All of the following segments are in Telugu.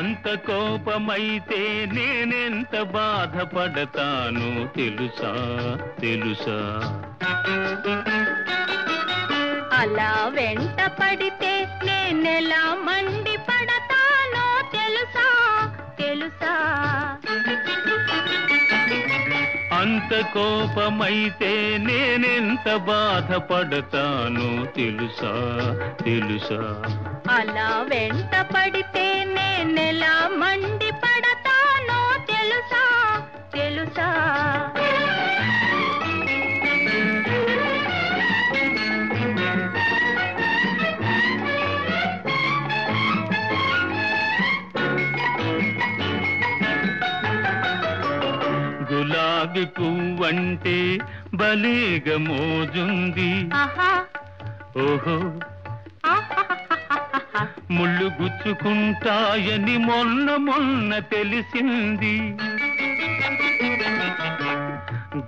అంత కోపమైతే నేనెంత బాధపడతాను తెలుసా? తెలుసా? అలా వెంట పడితే నేనెలా మండి పడతానో తెలుసా? తెలుసా? అంత కోపమైతే నేనెంత బాధపడతాను తెలుసా? తెలుసా? అలా వెంట పడితే నేనెలా గులాబీ పువ్వంటే బలేగ మోజుంది ఓహో. ముళ్ళు గుచ్చుకుంటాయని మొన్న మొన్న తెలిసింది.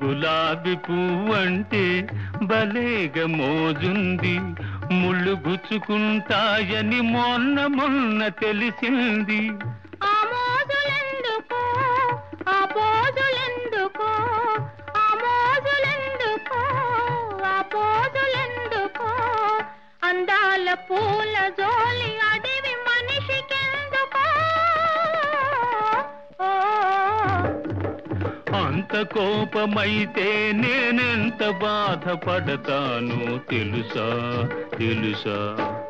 గులాబీ పువ్వంటే బలేగ మోజుంది ముళ్ళు గుచ్చుకుంటాయని మొన్న మొన్న తెలిసింది. పూల జోలి అడివి మనిషికెందుకో? అంత కోపమైతే నేనెంత బాధపడతాను తెలుసా? తెలుసా?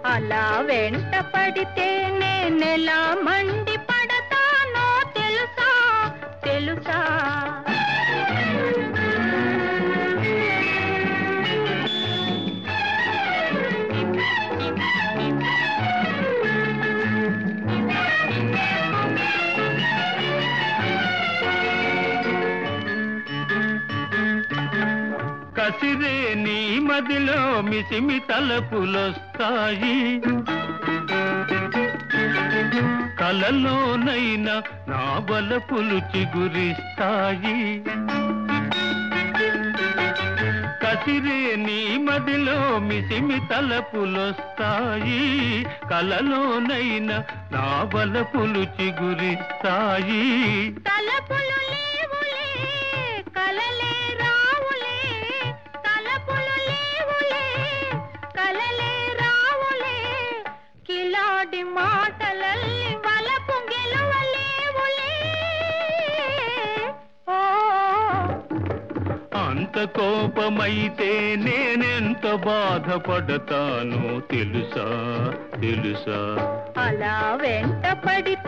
అలా వెంట పడితే నేనెలా మండి కసిరే నీ మదిలో మిసిమి తలపులొస్తాయి. కలలోనైనా నా బలపులు చిగురిస్తాయి. కసిరే నీ మదిలో మిసిమి తలపులొస్తాయి. కలలోనైనా నా బలపులు చిగురిస్తాయి. అంత కోపమైతే నేనెంత బాధపడతానో తెలుసా? తెలుసా? అలా వెంట పడితే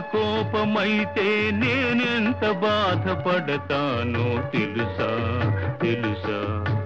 కోపమైతే నేనెంత బాధపడతానో తెలుసా తెలుసా?